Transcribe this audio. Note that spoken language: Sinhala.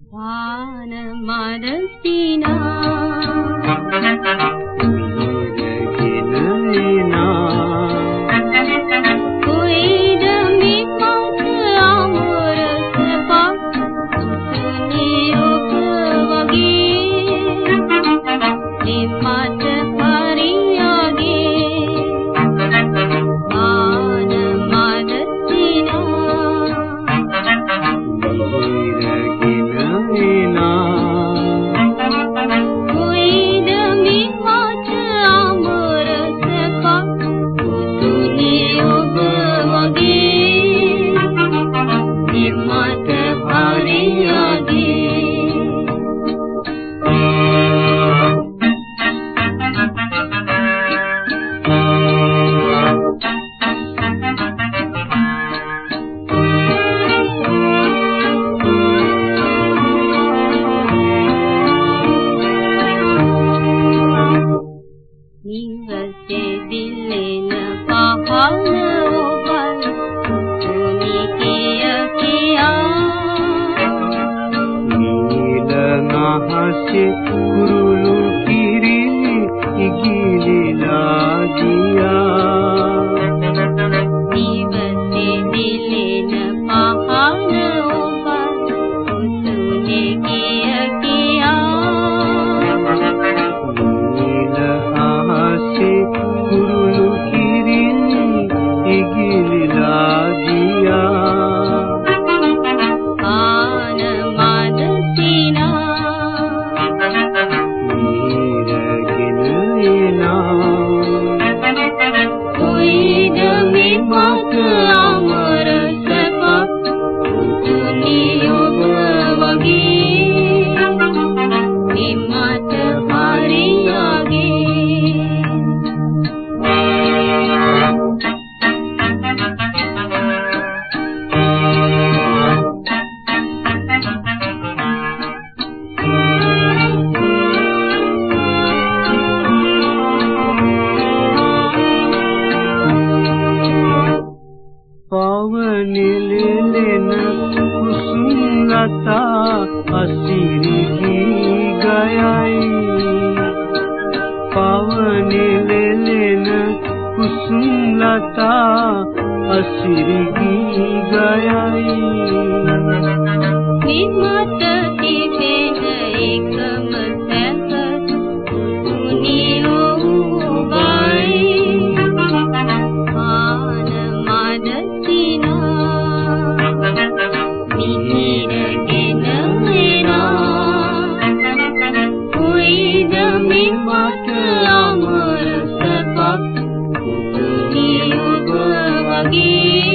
Vana Madaspina Vana Thank you. good. අසිරි ගී ගයයි පවනෙලෙලෙන කුසුම් ලතා අසිරි ගී ගයයි Aqui.